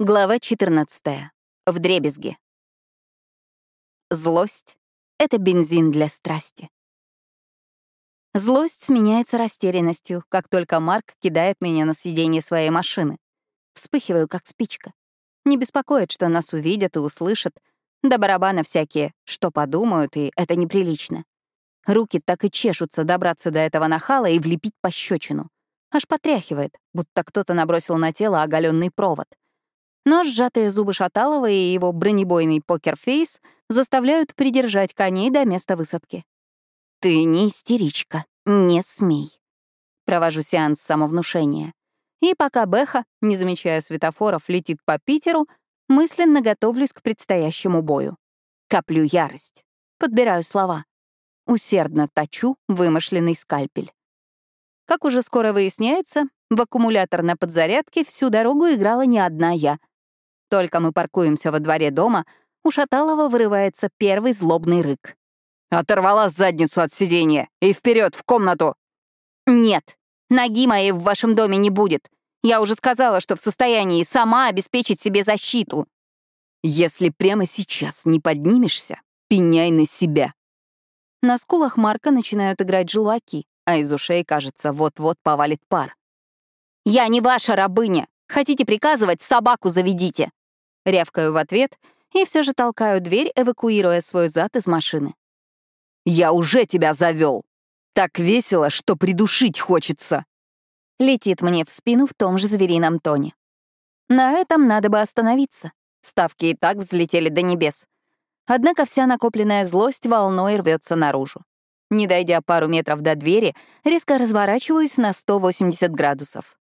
Глава 14. Вдребезги. Злость — это бензин для страсти. Злость сменяется растерянностью, как только Марк кидает меня на сиденье своей машины. Вспыхиваю, как спичка. Не беспокоит, что нас увидят и услышат. До барабана всякие, что подумают, и это неприлично. Руки так и чешутся добраться до этого нахала и влепить пощечину. Аж потряхивает, будто кто-то набросил на тело оголенный провод — но сжатые зубы Шаталова и его бронебойный покерфейс заставляют придержать коней до места высадки. «Ты не истеричка, не смей». Провожу сеанс самовнушения. И пока Беха, не замечая светофоров, летит по Питеру, мысленно готовлюсь к предстоящему бою. Коплю ярость. Подбираю слова. Усердно точу вымышленный скальпель. Как уже скоро выясняется, в аккумулятор на подзарядке всю дорогу играла не одна я — только мы паркуемся во дворе дома, у Шаталова вырывается первый злобный рык. «Оторвала задницу от сиденья и вперед в комнату!» «Нет, ноги моей в вашем доме не будет. Я уже сказала, что в состоянии сама обеспечить себе защиту». «Если прямо сейчас не поднимешься, пеняй на себя». На скулах Марка начинают играть желваки, а из ушей, кажется, вот-вот повалит пар. «Я не ваша рабыня! Хотите приказывать, собаку заведите!» Рявкаю в ответ и все же толкаю дверь, эвакуируя свой зад из машины. «Я уже тебя завел! Так весело, что придушить хочется!» Летит мне в спину в том же зверином тоне. На этом надо бы остановиться. Ставки и так взлетели до небес. Однако вся накопленная злость волной рвется наружу. Не дойдя пару метров до двери, резко разворачиваюсь на 180 градусов.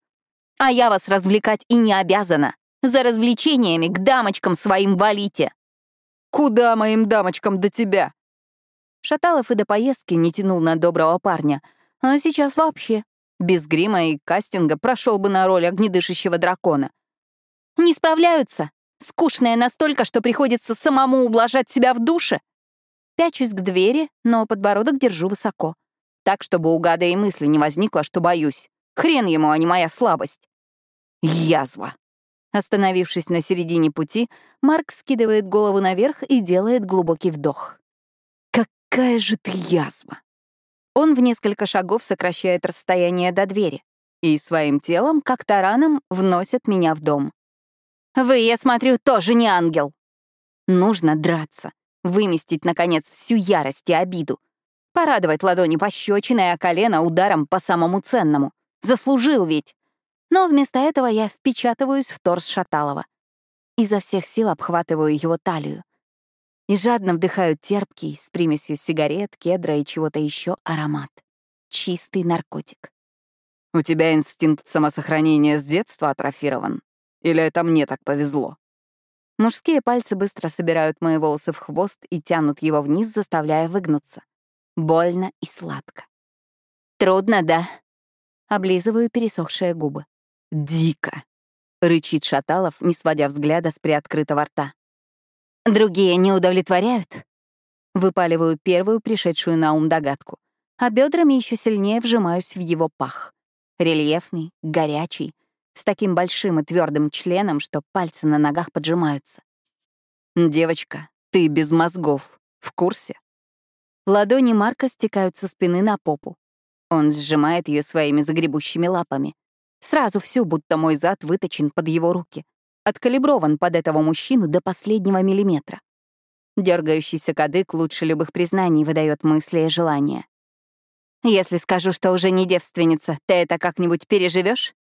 А я вас развлекать и не обязана. За развлечениями к дамочкам своим валите. Куда моим дамочкам до тебя? Шаталов и до поездки не тянул на доброго парня, а сейчас вообще. Без грима и кастинга прошел бы на роль огнедышащего дракона. Не справляются. Скучная настолько, что приходится самому ублажать себя в душе. Пячусь к двери, но подбородок держу высоко. Так, чтобы у гада и мысли не возникло, что боюсь. Хрен ему, а не моя слабость. Язва. Остановившись на середине пути, Марк скидывает голову наверх и делает глубокий вдох. «Какая же ты язва!» Он в несколько шагов сокращает расстояние до двери и своим телом, как тараном, вносит меня в дом. «Вы, я смотрю, тоже не ангел!» Нужно драться, выместить, наконец, всю ярость и обиду, порадовать ладони пощечиной, а колено ударом по самому ценному. Заслужил ведь! Но вместо этого я впечатываюсь в торс Шаталова. Изо всех сил обхватываю его талию. И жадно вдыхаю терпкий, с примесью сигарет, кедра и чего-то еще аромат. Чистый наркотик. «У тебя инстинкт самосохранения с детства атрофирован? Или это мне так повезло?» Мужские пальцы быстро собирают мои волосы в хвост и тянут его вниз, заставляя выгнуться. Больно и сладко. «Трудно, да?» Облизываю пересохшие губы. «Дико!» — рычит Шаталов, не сводя взгляда с приоткрытого рта. «Другие не удовлетворяют?» Выпаливаю первую пришедшую на ум догадку, а бедрами еще сильнее вжимаюсь в его пах. Рельефный, горячий, с таким большим и твердым членом, что пальцы на ногах поджимаются. «Девочка, ты без мозгов. В курсе?» Ладони Марка стекают со спины на попу. Он сжимает ее своими загребущими лапами. Сразу всю, будто мой зад выточен под его руки. Откалиброван под этого мужчину до последнего миллиметра. Дергающийся кадык лучше любых признаний выдает мысли и желания. «Если скажу, что уже не девственница, ты это как-нибудь переживешь?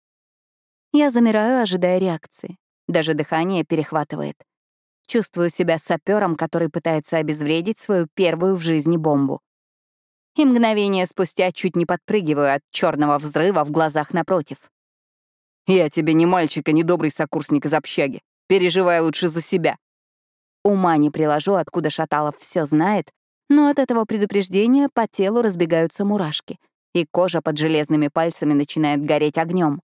Я замираю, ожидая реакции. Даже дыхание перехватывает. Чувствую себя сапером, который пытается обезвредить свою первую в жизни бомбу. И мгновение спустя чуть не подпрыгиваю от черного взрыва в глазах напротив. Я тебе не мальчик и не добрый сокурсник из общаги. Переживай лучше за себя. Ума не приложу, откуда Шаталов все знает, но от этого предупреждения по телу разбегаются мурашки, и кожа под железными пальцами начинает гореть огнем.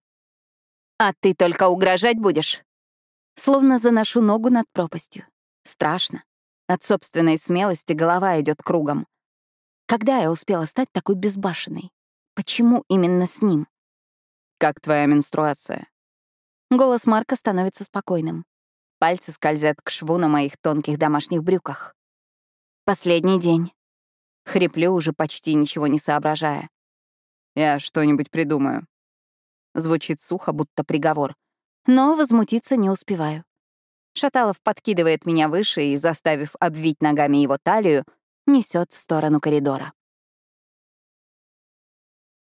«А ты только угрожать будешь?» Словно заношу ногу над пропастью. Страшно. От собственной смелости голова идет кругом. Когда я успела стать такой безбашенной? Почему именно с ним? «Как твоя менструация?» Голос Марка становится спокойным. Пальцы скользят к шву на моих тонких домашних брюках. Последний день. Хриплю, уже почти ничего не соображая. «Я что-нибудь придумаю». Звучит сухо, будто приговор. Но возмутиться не успеваю. Шаталов подкидывает меня выше и, заставив обвить ногами его талию, несет в сторону коридора.